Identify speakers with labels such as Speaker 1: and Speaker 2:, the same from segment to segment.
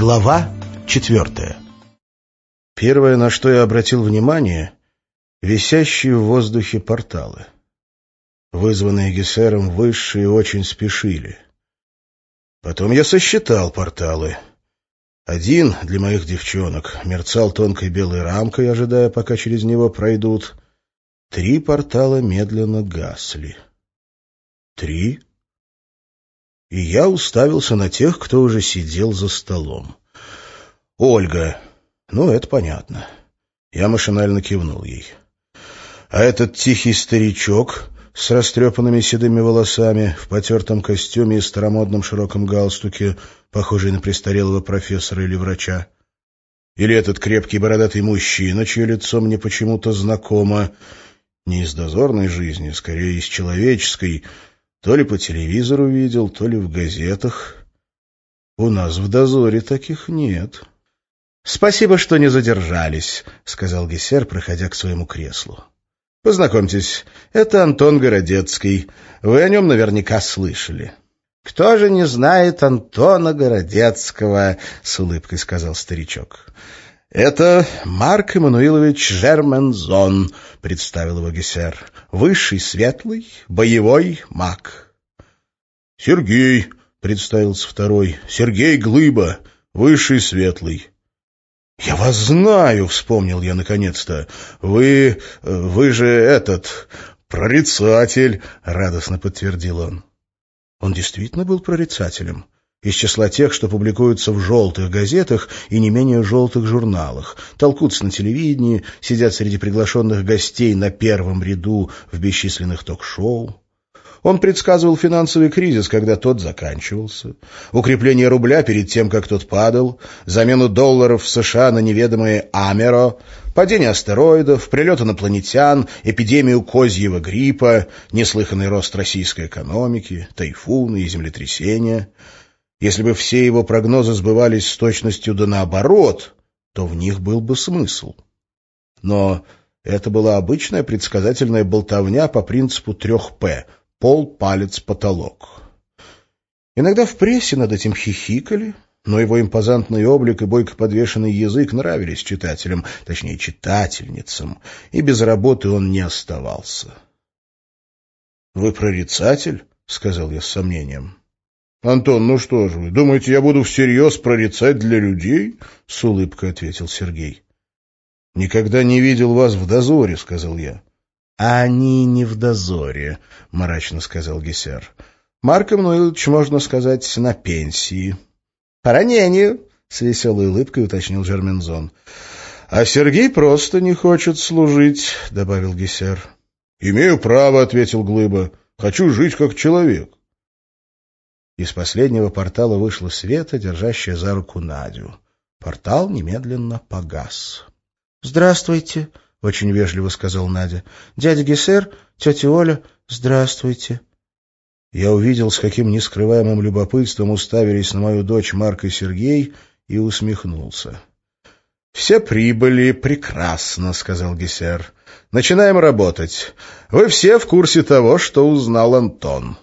Speaker 1: Глава четвертая Первое, на что я обратил внимание, висящие в воздухе порталы. Вызванные Гессером высшие очень спешили. Потом я сосчитал порталы. Один для моих девчонок мерцал тонкой белой рамкой, ожидая, пока через него пройдут. Три портала медленно гасли. Три и я уставился на тех, кто уже сидел за столом. «Ольга. Ну, это понятно». Я машинально кивнул ей. «А этот тихий старичок с растрепанными седыми волосами, в потертом костюме и старомодном широком галстуке, похожий на престарелого профессора или врача? Или этот крепкий бородатый мужчина, чье лицо мне почему-то знакомо, не из дозорной жизни, скорее из человеческой, то ли по телевизору видел, то ли в газетах. У нас в дозоре таких нет. — Спасибо, что не задержались, — сказал Гессер, проходя к своему креслу. — Познакомьтесь, это Антон Городецкий. Вы о нем наверняка слышали. — Кто же не знает Антона Городецкого? — с улыбкой сказал старичок. «Это Марк Эммануилович Жермензон», — представил его Гессер. «Высший светлый, боевой маг». «Сергей», — представился второй. «Сергей Глыба, высший светлый». «Я вас знаю», — вспомнил я наконец-то. «Вы... вы же этот... прорицатель», — радостно подтвердил он. Он действительно был прорицателем из числа тех, что публикуются в желтых газетах и не менее желтых журналах, толкутся на телевидении, сидят среди приглашенных гостей на первом ряду в бесчисленных ток-шоу. Он предсказывал финансовый кризис, когда тот заканчивался, укрепление рубля перед тем, как тот падал, замену долларов в США на неведомые «Амеро», падение астероидов, прилет инопланетян, эпидемию козьего гриппа, неслыханный рост российской экономики, тайфуны и землетрясения — если бы все его прогнозы сбывались с точностью да наоборот, то в них был бы смысл. Но это была обычная предсказательная болтовня по принципу трех «П» — пол, палец, потолок. Иногда в прессе над этим хихикали, но его импозантный облик и бойко подвешенный язык нравились читателям, точнее, читательницам, и без работы он не оставался. — Вы прорицатель? — сказал я с сомнением. — Антон, ну что же вы, думаете, я буду всерьез прорицать для людей? — с улыбкой ответил Сергей. — Никогда не видел вас в дозоре, — сказал я. — Они не в дозоре, — мрачно сказал Гессер. — Марк Эммануилович, можно сказать, на пенсии. — По ранению, — с веселой улыбкой уточнил Жермензон. — А Сергей просто не хочет служить, — добавил Гессер. — Имею право, — ответил Глыба. — Хочу жить как человек. Из последнего портала вышла Света, держащая за руку Надю. Портал немедленно погас. — Здравствуйте, — очень вежливо сказал Надя. — Дядя Гессер, тетя Оля, здравствуйте. Я увидел, с каким нескрываемым любопытством уставились на мою дочь Марк и Сергей, и усмехнулся. — Все прибыли прекрасно, — сказал Гессер. — Начинаем работать. Вы все в курсе того, что узнал Антон.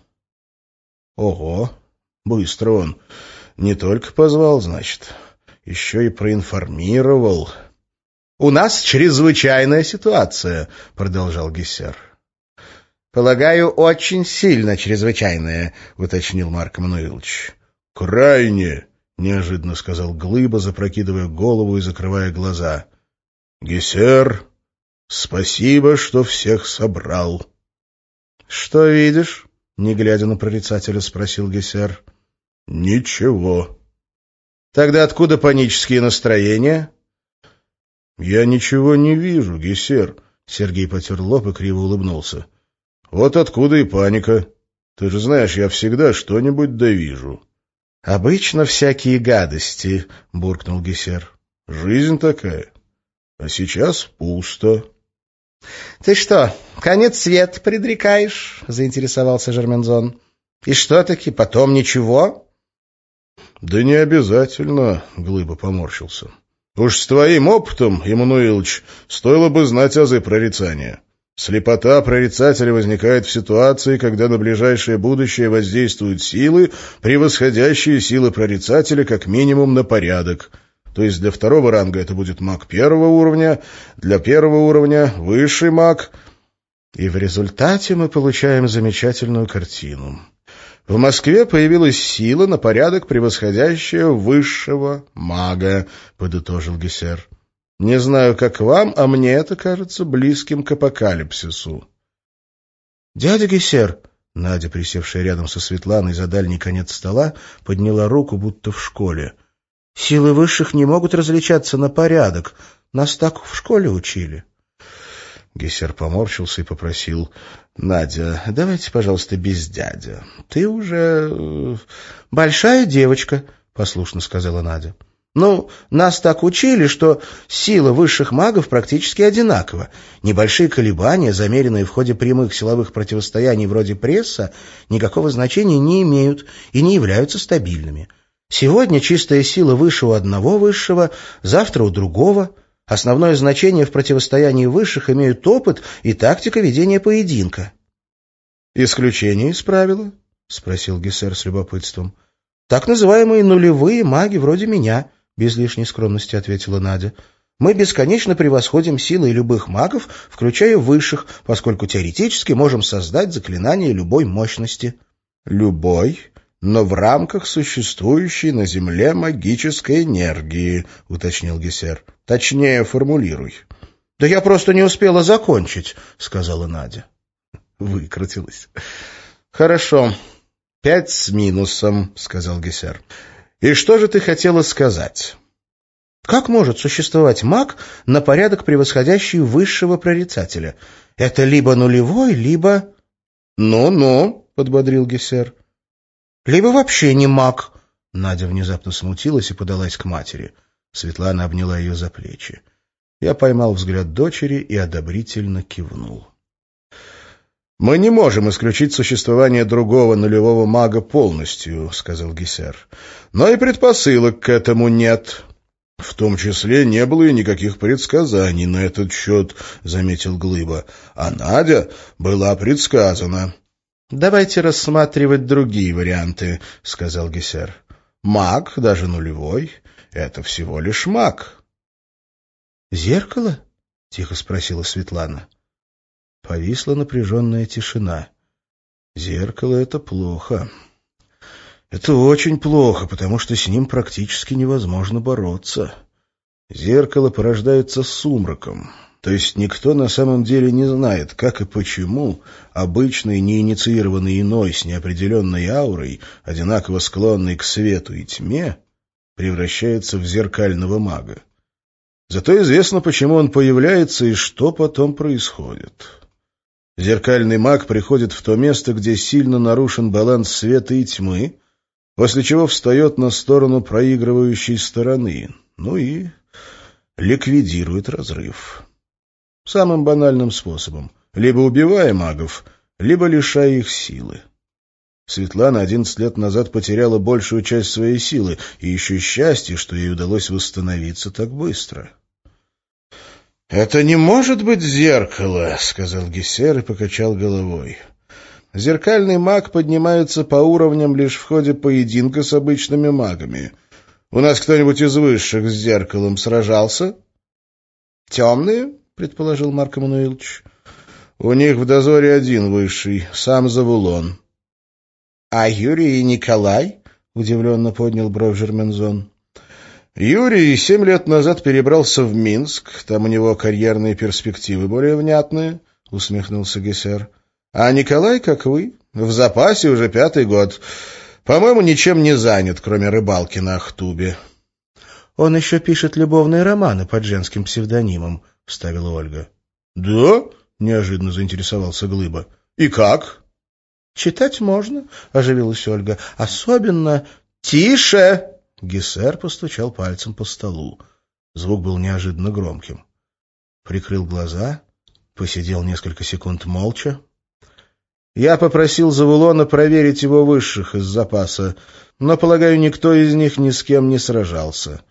Speaker 1: — Ого! Быстро он. Не только позвал, значит, еще и проинформировал. — У нас чрезвычайная ситуация, — продолжал Гессер. — Полагаю, очень сильно чрезвычайная, — уточнил Марк Мануилович. — Крайне, — неожиданно сказал Глыба, запрокидывая голову и закрывая глаза. — Гессер, спасибо, что всех собрал. — Что видишь? — не глядя на прорицателя, спросил Гессер. — Ничего. Тогда откуда панические настроения? Я ничего не вижу, Гессер. Сергей потер лоб и криво улыбнулся. Вот откуда и паника. Ты же знаешь, я всегда что-нибудь довижу. Обычно всякие гадости, буркнул Гессер. Жизнь такая. А сейчас пусто. — Ты что, конец свет предрекаешь? — заинтересовался Жермензон. — И что таки, потом ничего? — Да не обязательно, — Глыба поморщился. — Уж с твоим опытом, Иммануилович, стоило бы знать азы прорицания. Слепота прорицателя возникает в ситуации, когда на ближайшее будущее воздействуют силы, превосходящие силы прорицателя как минимум на порядок. То есть для второго ранга это будет маг первого уровня, для первого уровня — высший маг. И в результате мы получаем замечательную картину. В Москве появилась сила на порядок, превосходящая высшего мага, — подытожил Гессер. Не знаю, как вам, а мне это кажется близким к апокалипсису. — Дядя Гессер, — Надя, присевшая рядом со Светланой за дальний конец стола, подняла руку, будто в школе. — Силы высших не могут различаться на порядок. Нас так в школе учили. Гессер поморщился и попросил. — Надя, давайте, пожалуйста, без дядя. Ты уже... Э, — Большая девочка, — послушно сказала Надя. Ну, нас так учили, что сила высших магов практически одинакова. Небольшие колебания, замеренные в ходе прямых силовых противостояний вроде пресса, никакого значения не имеют и не являются стабильными. Сегодня чистая сила выше у одного высшего, завтра у другого. Основное значение в противостоянии высших имеют опыт и тактика ведения поединка. «Исключение из правила?» — спросил Гессер с любопытством. «Так называемые нулевые маги вроде меня». — без лишней скромности ответила Надя. «Мы бесконечно превосходим силы любых магов, включая высших, поскольку теоретически можем создать заклинание любой мощности». «Любой, но в рамках существующей на Земле магической энергии», — уточнил Гессер. «Точнее формулируй». «Да я просто не успела закончить», — сказала Надя. Выкрутилась. «Хорошо. Пять с минусом», — сказал Гессер. И что же ты хотела сказать? Как может существовать маг на порядок превосходящий высшего прорицателя? Это либо нулевой, либо... «Ну-ну», — подбодрил Гессер. «Либо вообще не маг». Надя внезапно смутилась и подалась к матери. Светлана обняла ее за плечи. Я поймал взгляд дочери и одобрительно кивнул. «Мы не можем исключить существование другого нулевого мага полностью», — сказал Гессер. «Но и предпосылок к этому нет». «В том числе не было и никаких предсказаний на этот счет», — заметил Глыба. «А Надя была предсказана». «Давайте рассматривать другие варианты», — сказал Гессер. «Маг, даже нулевой, — это всего лишь маг». «Зеркало?» — тихо спросила Светлана. Повисла напряженная тишина. Зеркало — это плохо. Это очень плохо, потому что с ним практически невозможно бороться. Зеркало порождается сумраком. То есть никто на самом деле не знает, как и почему обычный неинициированный иной с неопределенной аурой, одинаково склонный к свету и тьме, превращается в зеркального мага. Зато известно, почему он появляется и что потом происходит. Зеркальный маг приходит в то место, где сильно нарушен баланс света и тьмы, после чего встает на сторону проигрывающей стороны, ну и ликвидирует разрыв. Самым банальным способом, либо убивая магов, либо лишая их силы. Светлана одиннадцать лет назад потеряла большую часть своей силы, и еще счастье, что ей удалось восстановиться так быстро. «Это не может быть зеркало», — сказал Гессер и покачал головой. «Зеркальный маг поднимается по уровням лишь в ходе поединка с обычными магами. У нас кто-нибудь из высших с зеркалом сражался?» «Темные?» — предположил Марк Эммануилович. «У них в дозоре один высший, сам Завулон». «А Юрий и Николай?» — удивленно поднял бровь Жермензон. Юрий семь лет назад перебрался в Минск, там у него карьерные перспективы более внятные, — усмехнулся Гессер. — А Николай, как вы, в запасе уже пятый год. По-моему, ничем не занят, кроме рыбалки на Ахтубе. — Он еще пишет любовные романы под женским псевдонимом, — вставила Ольга. — Да? — неожиданно заинтересовался Глыба. — И как? — Читать можно, — оживилась Ольга. — Особенно... — Тише! Гессер постучал пальцем по столу. Звук был неожиданно громким. Прикрыл глаза, посидел несколько секунд молча. Я попросил Завулона проверить его высших из запаса, но, полагаю, никто из них ни с кем не сражался.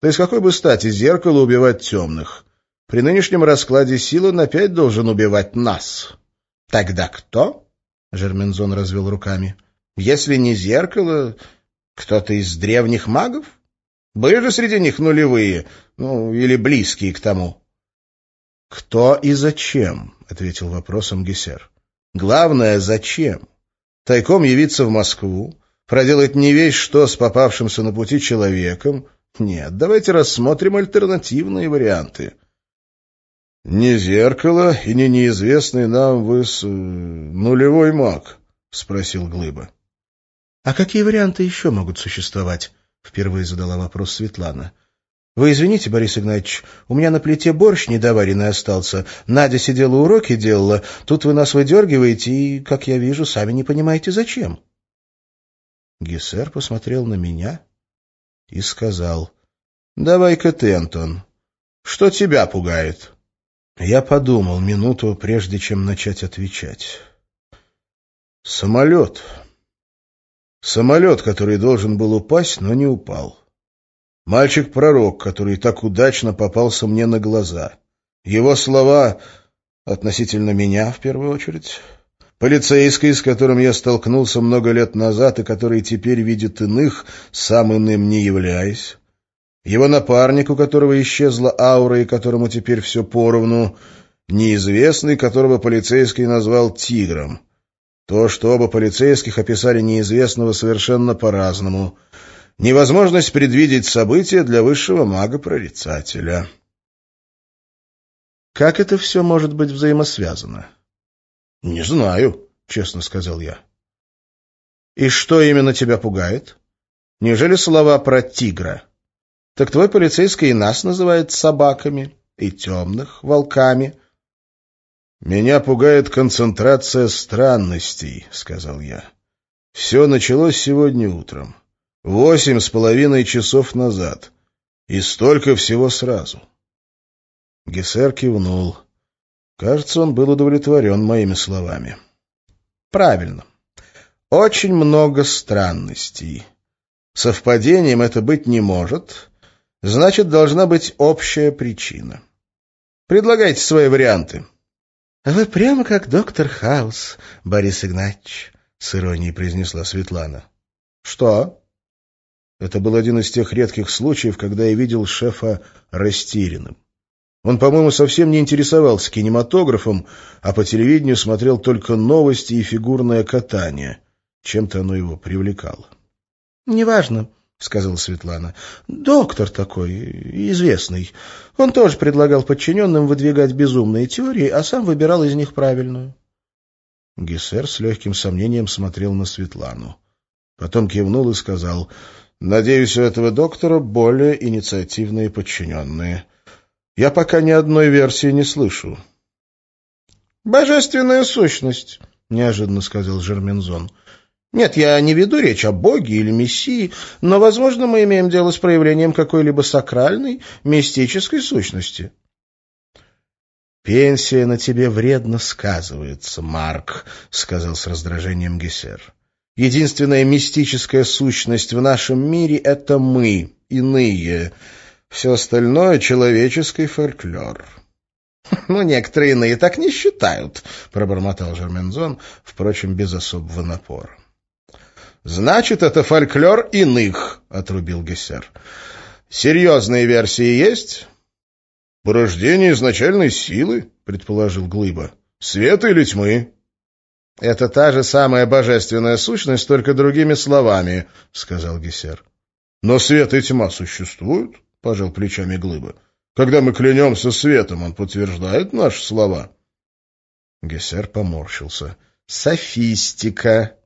Speaker 1: То есть какой бы стати зеркало убивать темных? При нынешнем раскладе сил он опять должен убивать нас. Тогда кто? Жермензон развел руками. Если не зеркало, кто-то из древних магов? Были же среди них нулевые, ну, или близкие к тому. «Кто и зачем?» — ответил вопросом Гессер. «Главное, зачем? Тайком явиться в Москву, проделать не весь что с попавшимся на пути человеком? Нет, давайте рассмотрим альтернативные варианты». «Не зеркало и не неизвестный нам выс... нулевой маг?» — спросил Глыба. «А какие варианты еще могут существовать?» — впервые задала вопрос Светлана. «Вы извините, Борис Игнатьевич, у меня на плите борщ недоваренный остался. Надя сидела уроки делала. Тут вы нас выдергиваете и, как я вижу, сами не понимаете, зачем». Гессер посмотрел на меня и сказал, «Давай-ка ты, Антон, что тебя пугает?» Я подумал минуту, прежде чем начать отвечать. «Самолет. Самолет, который должен был упасть, но не упал. Мальчик-пророк, который так удачно попался мне на глаза. Его слова относительно меня, в первую очередь. Полицейский, с которым я столкнулся много лет назад и который теперь видит иных, сам иным не являясь. Его напарник, у которого исчезла аура и которому теперь все поровну, неизвестный, которого полицейский назвал «тигром». То, что оба полицейских описали неизвестного совершенно по-разному — невозможность предвидеть события для высшего мага-прорицателя. Как это все может быть взаимосвязано? — Не знаю, — честно сказал я. — И что именно тебя пугает? Неужели слова про тигра? Так твой полицейский и нас называет собаками, и темных — волками. — Меня пугает концентрация странностей, — сказал я. Все началось сегодня утром. Восемь с половиной часов назад. И столько всего сразу. Гессер кивнул. Кажется, он был удовлетворен моими словами. Правильно. Очень много странностей. Совпадением это быть не может. Значит, должна быть общая причина. Предлагайте свои варианты. — Вы прямо как доктор Хаус, Борис Игнатьевич, — с иронией произнесла Светлана. — Что? Это был один из тех редких случаев, когда я видел шефа растерянным. Он, по-моему, совсем не интересовался кинематографом, а по телевидению смотрел только новости и фигурное катание. Чем-то оно его привлекало. — Неважно, — сказала Светлана. — Доктор такой, известный. Он тоже предлагал подчиненным выдвигать безумные теории, а сам выбирал из них правильную. Гессер с легким сомнением смотрел на Светлану. Потом кивнул и сказал... Надеюсь, у этого доктора более инициативные подчиненные. Я пока ни одной версии не слышу. «Божественная сущность», — неожиданно сказал Жермензон. «Нет, я не веду речь о Боге или Мессии, но, возможно, мы имеем дело с проявлением какой-либо сакральной, мистической сущности». «Пенсия на тебе вредно сказывается, Марк», — сказал с раздражением Гессер. Единственная мистическая сущность в нашем мире — это мы, иные. Все остальное — человеческий фольклор. — Ну, некоторые иные так не считают, — пробормотал Жермензон, впрочем, без особого напора. — Значит, это фольклор иных, — отрубил Гессер. — Серьезные версии есть? — Порождение изначальной силы, — предположил Глыба. — Света или тьмы? — Это та же самая божественная сущность, только другими словами, — сказал Гессер. — Но свет и тьма существуют, — пожал плечами Глыба. — Когда мы клянемся светом, он подтверждает наши слова. Гессер поморщился. — Софистика.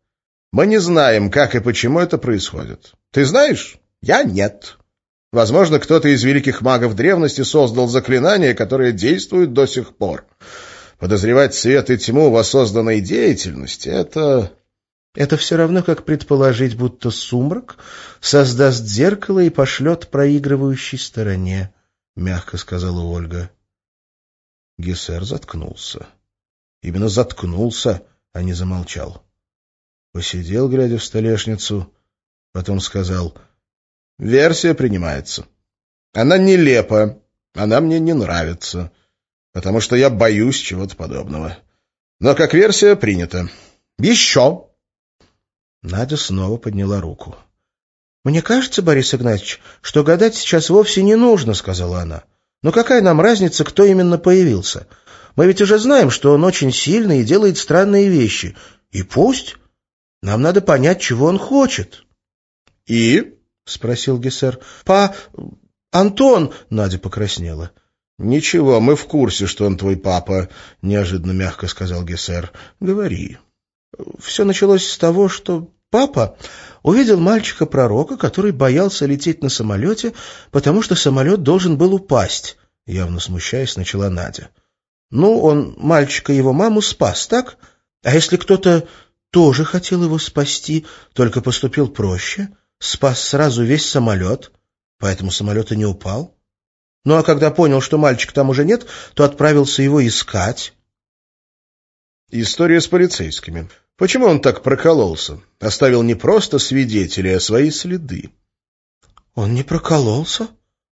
Speaker 1: Мы не знаем, как и почему это происходит. Ты знаешь? Я нет. Возможно, кто-то из великих магов древности создал заклинание, которое действует до сих пор. Подозревать свет и тьму в осознанной деятельности — это... Это все равно, как предположить, будто сумрак создаст зеркало и пошлет проигрывающей стороне, — мягко сказала Ольга. Гессер заткнулся. Именно заткнулся, а не замолчал. Посидел, глядя в столешницу, потом сказал, — Версия принимается. Она нелепа, она мне не нравится, потому что я боюсь чего-то подобного. Но как версия принята. Еще!»
Speaker 2: Надя снова подняла руку. «Мне кажется, Борис Игнатьевич, что гадать сейчас вовсе не нужно», — сказала она. «Но какая нам разница, кто именно появился? Мы ведь уже знаем, что он очень сильный и делает странные вещи. И пусть. Нам надо понять, чего он хочет».
Speaker 1: «И?»
Speaker 2: — спросил Гессер. «Па... Антон...» — Надя покраснела.
Speaker 1: «Ничего, мы в курсе, что он твой папа», — неожиданно мягко сказал Гессер. «Говори».
Speaker 2: «Все началось с того, что папа увидел мальчика-пророка, который боялся лететь на самолете, потому что самолет должен был упасть», — явно смущаясь, начала Надя. «Ну, он мальчика его маму спас, так? А если кто-то тоже хотел его спасти, только поступил проще, спас сразу весь самолет, поэтому самолет и не упал? Ну, а когда понял, что мальчика там уже нет, то отправился его искать».
Speaker 1: «История с полицейскими», Почему он так прокололся? Оставил не просто свидетелей, а свои следы.
Speaker 2: — Он не прокололся.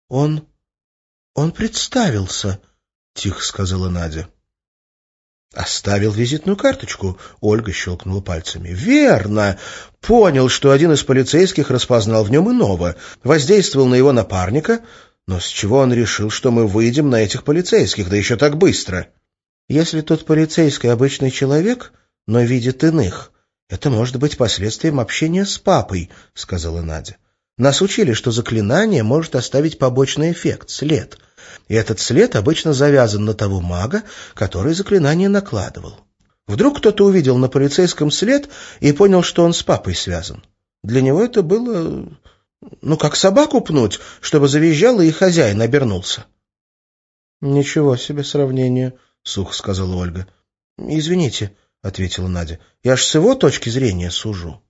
Speaker 2: Он... он представился, — тихо сказала Надя. Оставил визитную карточку. Ольга щелкнула пальцами. Верно. Понял, что один из полицейских распознал в нем иного. Воздействовал на его напарника. Но с чего он решил, что мы выйдем на этих полицейских, да еще так быстро? Если тот полицейский обычный человек, но видит иных. Это может быть последствием общения с папой, — сказала Надя. Нас учили, что заклинание может оставить побочный эффект, след. И этот след обычно завязан на того мага, который заклинание накладывал. Вдруг кто-то увидел на полицейском след и понял, что он с папой связан. Для него это было... ну, как собаку пнуть, чтобы завизжал и хозяин обернулся. — Ничего себе сравнение, — сухо сказала Ольга. — Извините, — ответила Надя. — Я ж с его точки зрения сужу.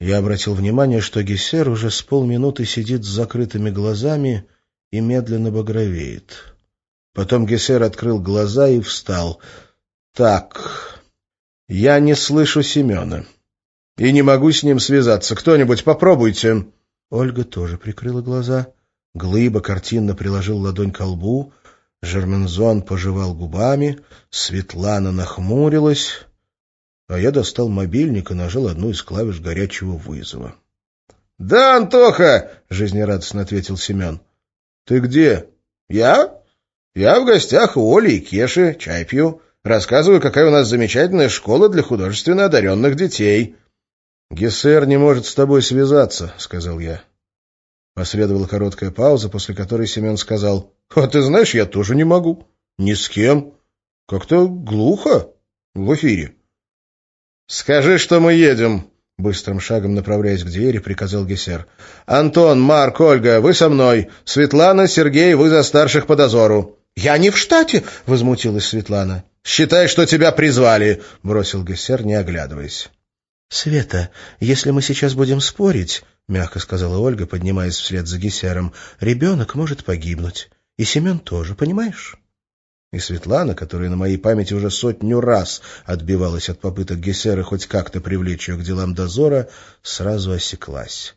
Speaker 2: Я обратил внимание, что Гессер уже с полминуты сидит с закрытыми глазами и медленно багровеет. Потом Гессер открыл глаза и встал. — Так, я не слышу Семена. И не могу с ним связаться. Кто-нибудь попробуйте. Ольга тоже прикрыла глаза. Глыба картинно приложил ладонь к лбу, Жермензон пожевал губами, Светлана нахмурилась, а я достал мобильник и нажал одну из клавиш горячего вызова. — Да, Антоха! — жизнерадостно ответил Семен. — Ты где? — Я? Я в гостях у Оли и Кеши, чай пью. Рассказываю, какая у нас замечательная школа для художественно одаренных детей. — Гессер не может с тобой связаться, — сказал я. Последовала короткая пауза, после которой Семен сказал, «А ты знаешь, я тоже не могу. Ни с кем. Как-то глухо в эфире». «Скажи, что мы едем», — быстрым шагом направляясь к двери, приказал Гессер. «Антон, Марк, Ольга, вы со мной. Светлана, Сергей, вы за старших по дозору». «Я не в штате», — возмутилась Светлана. «Считай, что тебя призвали», — бросил Гессер, не оглядываясь. «Света, если мы сейчас будем спорить, — мягко сказала Ольга, поднимаясь вслед за Гессером, — ребенок может погибнуть. И Семен тоже, понимаешь? И Светлана, которая на моей памяти уже сотню раз отбивалась от попыток Гессера хоть как-то привлечь ее к делам дозора, сразу осеклась.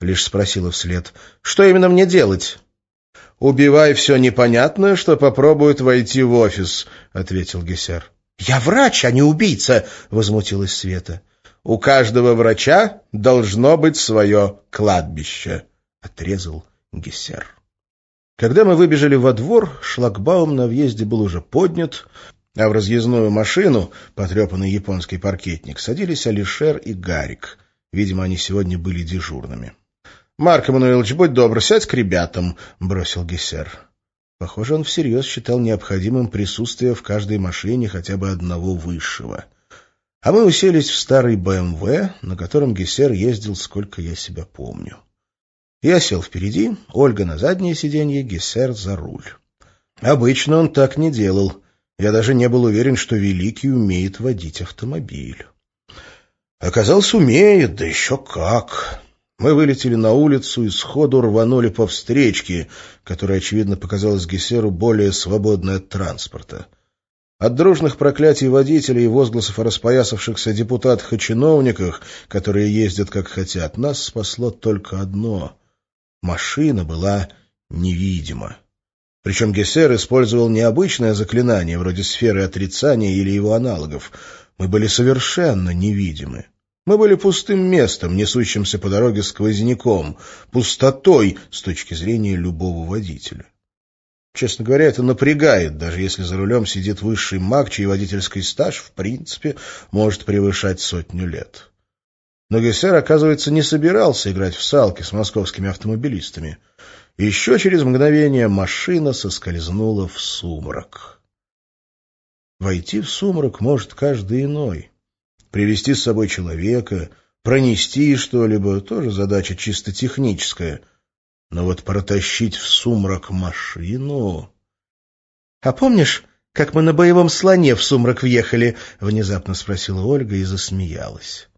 Speaker 2: Лишь спросила вслед, что именно мне делать? — Убивай все непонятное, что попробует войти в офис, — ответил Гессер. — Я врач, а не убийца, — возмутилась Света. У каждого врача должно быть свое кладбище, — отрезал Гессер. Когда мы выбежали во двор, шлагбаум на въезде был уже поднят, а в разъездную машину, потрепанный японский паркетник, садились Алишер и Гарик. Видимо, они сегодня были дежурными. — Марк Эммануилович, будь добр, сядь к ребятам, — бросил Гессер. Похоже, он всерьез считал необходимым присутствие в каждой машине хотя бы одного высшего — а мы уселись в старый БМВ, на котором Гессер ездил, сколько я себя помню. Я сел впереди, Ольга на заднее сиденье, Гессер за руль. Обычно он так не делал. Я даже не был уверен, что Великий умеет водить автомобиль. Оказался, умеет, да еще как. Мы вылетели на улицу и сходу рванули по встречке, которая, очевидно, показалась Гессеру более свободной от транспорта. От дружных проклятий водителей и возгласов о распоясавшихся депутатах и чиновниках, которые ездят как хотят, нас спасло только одно. Машина была
Speaker 1: невидимо. Причем Гессер использовал необычное заклинание, вроде сферы отрицания или его аналогов. Мы были совершенно невидимы. Мы были пустым местом, несущимся по дороге сквозняком, пустотой с точки зрения любого водителя. Честно говоря, это напрягает, даже если за рулем сидит высший маг, чей водительский стаж, в принципе, может превышать сотню лет. Но Гессер, оказывается, не собирался играть в салки с московскими автомобилистами. Еще через мгновение машина соскользнула в сумрак. Войти в сумрак может каждый иной. Привести с собой человека, пронести что-либо — тоже задача чисто техническая. Но вот протащить в сумрак машину...
Speaker 2: — А помнишь, как мы на боевом слоне в сумрак въехали? — внезапно спросила Ольга и засмеялась.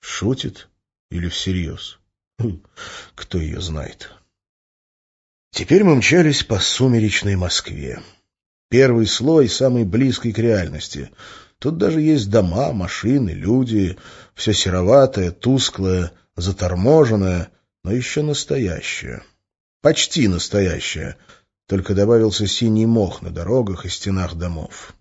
Speaker 1: Шутит или всерьез? Хм, кто ее знает? Теперь мы мчались по сумеречной Москве. Первый слой самый близкий к реальности. Тут даже есть дома, машины, люди. Все сероватое, тусклое, заторможенное, но еще настоящее. Почти настоящее. Только добавился синий мох на дорогах и стенах домов.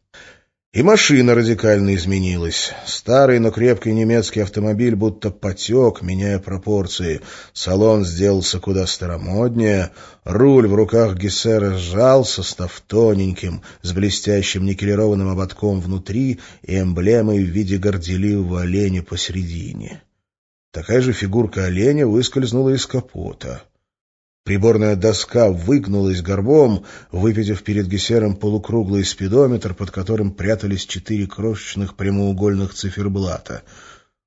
Speaker 1: И машина радикально изменилась. Старый, но крепкий немецкий автомобиль будто потек, меняя пропорции. Салон сделался куда старомоднее. Руль в руках Гессера сжался, став тоненьким, с блестящим никелированным ободком внутри и эмблемой в виде горделивого оленя посередине. Такая же фигурка оленя выскользнула из капота. Приборная доска выгнулась горбом, выпитив перед Гессером полукруглый спидометр, под которым прятались четыре крошечных прямоугольных циферблата.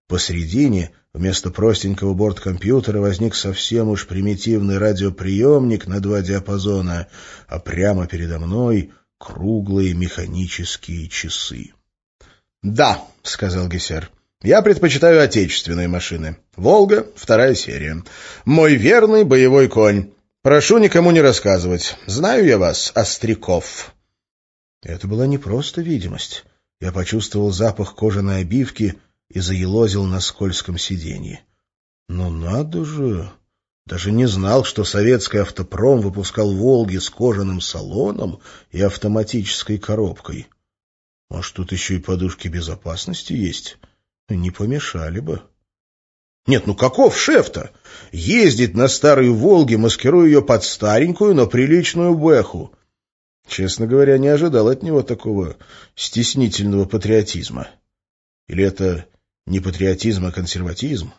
Speaker 1: Посредине, вместо простенького борткомпьютера, возник совсем уж примитивный радиоприемник на два диапазона, а прямо передо мной — круглые механические часы. — Да, — сказал Гессер, я предпочитаю отечественные машины. «Волга» — вторая серия. Мой верный боевой конь. Прошу никому не рассказывать. Знаю я вас, Остряков. Это была не просто видимость. Я почувствовал запах кожаной обивки и заелозил на скользком сиденье. Ну надо же! Даже не знал, что советский автопром выпускал «Волги» с кожаным салоном и автоматической коробкой. Может, тут еще и подушки безопасности есть? Не помешали бы. Нет, ну каков шеф-то? Ездит на старой «Волге», маскируя ее под старенькую, но приличную «Бэху». Честно говоря, не ожидал от него такого стеснительного патриотизма. Или это не патриотизм, а консерватизм?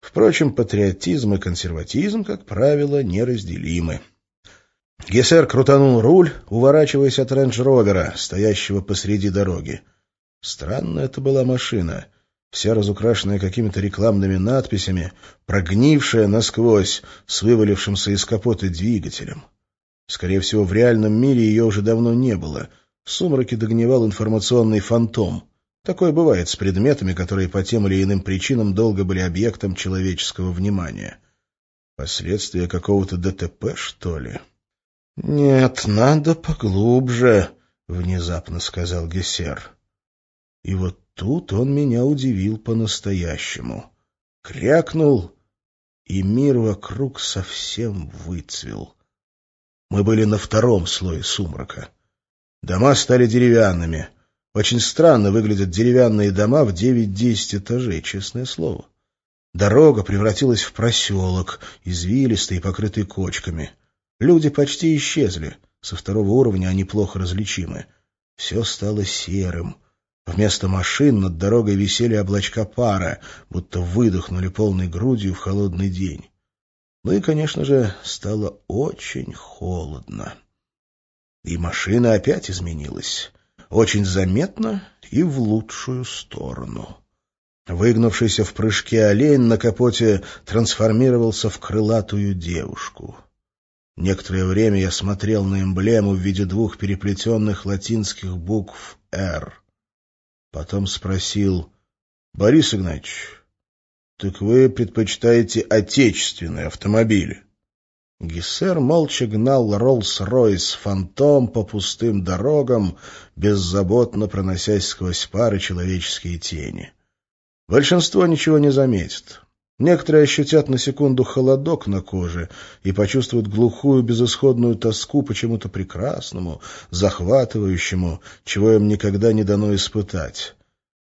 Speaker 1: Впрочем, патриотизм и консерватизм, как правило, неразделимы. Гессер крутанул руль, уворачиваясь от рейндж-ровера, стоящего посреди дороги. Странная это была машина вся разукрашенная какими-то рекламными надписями, прогнившая насквозь, с вывалившимся из капота двигателем. Скорее всего, в реальном мире ее уже давно не было. В сумраке догнивал информационный фантом. Такое бывает с предметами, которые по тем или иным причинам долго были объектом человеческого внимания. Последствия какого-то ДТП, что ли? — Нет, надо поглубже, — внезапно сказал Гессер. И вот Тут он меня удивил по-настоящему. Крякнул, и мир вокруг совсем выцвел. Мы были на втором слое сумрака. Дома стали деревянными. Очень странно выглядят деревянные дома в девять-десять этажей, честное слово. Дорога превратилась в проселок, извилистый и покрытый кочками. Люди почти исчезли. Со второго уровня они плохо различимы. Все стало серым, Вместо машин над дорогой висели облачка пара, будто выдохнули полной грудью в холодный день. Ну и, конечно же, стало очень холодно. И машина опять изменилась. Очень заметно и в лучшую сторону. Выгнувшийся в прыжке олень на капоте трансформировался в крылатую девушку. Некоторое время я смотрел на эмблему в виде двух переплетенных латинских букв «Р». Потом спросил, «Борис Игнатьевич, так вы предпочитаете отечественные автомобили?» Гессер молча гнал Роллс-Ройс «Фантом» по пустым дорогам, беззаботно проносясь сквозь пары человеческие тени. Большинство ничего не заметит.
Speaker 2: Некоторые ощутят на секунду холодок на коже и почувствуют глухую безысходную тоску почему-то прекрасному, захватывающему, чего им никогда не дано испытать.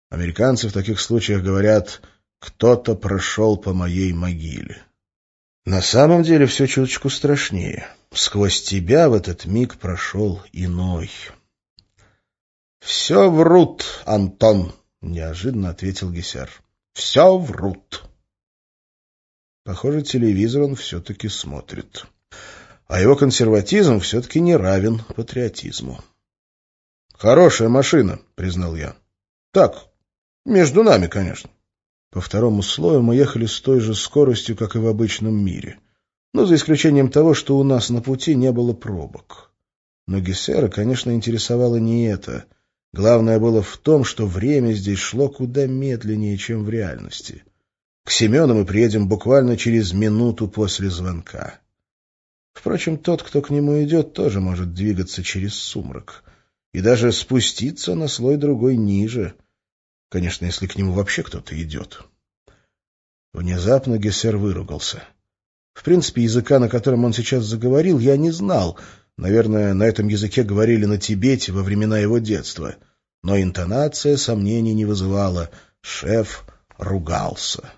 Speaker 2: Американцы в таких случаях говорят «кто-то прошел по моей могиле». На самом деле все чуточку страшнее. Сквозь тебя в этот миг прошел иной. «Все врут, Антон», — неожиданно ответил Гессер. «Все врут». Похоже, телевизор он все-таки смотрит. А его консерватизм все-таки не равен патриотизму. «Хорошая машина», — признал я. «Так, между нами, конечно». По второму слою мы ехали с той же скоростью, как и в обычном мире. Ну, за исключением того, что у нас на пути не было пробок. Но Гессера, конечно, интересовало не это. Главное было в том, что время здесь шло куда медленнее, чем в реальности. К Семену мы приедем буквально через минуту после звонка. Впрочем, тот, кто к нему идет, тоже может двигаться через сумрак. И даже спуститься на слой другой ниже. Конечно, если к нему вообще кто-то идет. Внезапно Гессер выругался. В принципе, языка, на котором он сейчас заговорил, я не знал. Наверное, на этом языке говорили на Тибете во времена его детства. Но интонация сомнений не вызывала. Шеф ругался.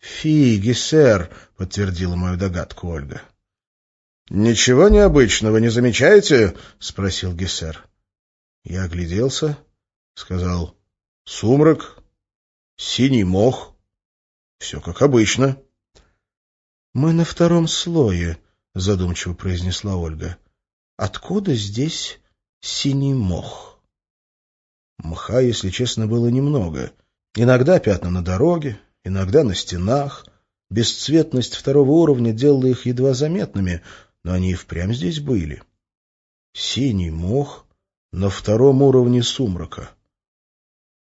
Speaker 2: «Фиги, сэр», — подтвердила мою догадку Ольга. «Ничего необычного не замечаете?» — спросил Гессер. Я огляделся, сказал «Сумрак, синий мох, все как обычно». «Мы на втором слое», — задумчиво произнесла Ольга. «Откуда здесь синий мох?» Мха, если честно, было немного. Иногда пятна на дороге, иногда на стенах. Бесцветность второго уровня делала их едва заметными, но они и впрямь здесь были. Синий мох на втором уровне сумрака.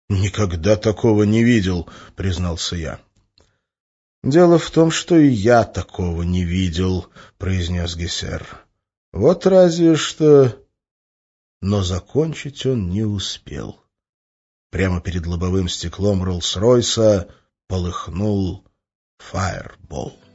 Speaker 2: «Никогда такого не видел», — признался я. «Дело в том, что и я такого не видел», — произнес Гессер. «Вот разве что...» Но закончить он не успел. Прямо перед лобовым стеклом Роллс-Ройса полыхнул фаербол.